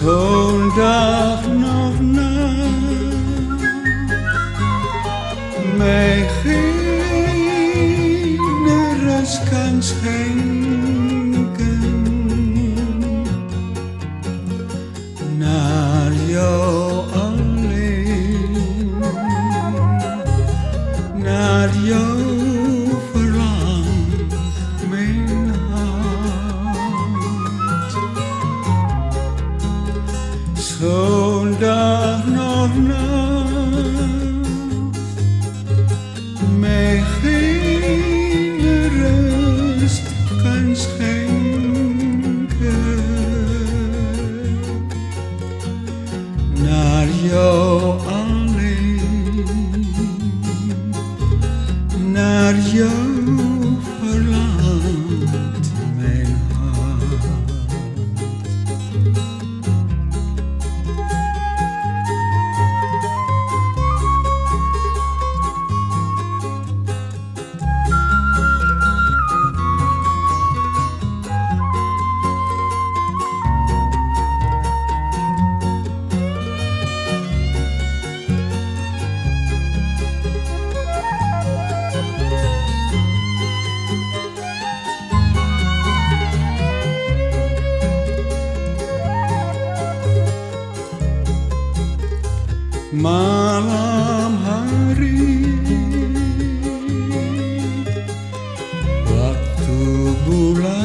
Zo'n dag nog na mij geen rust kan schenken. Naar jou your Malam hari. Waktu bulan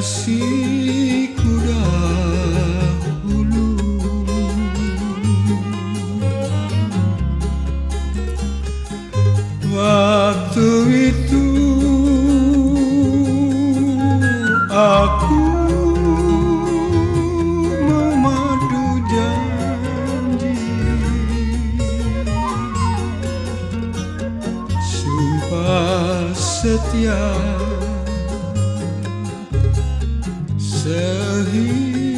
kasihku dahulu. Waktu itu aku memadu janji. Sumpah setia Sergi.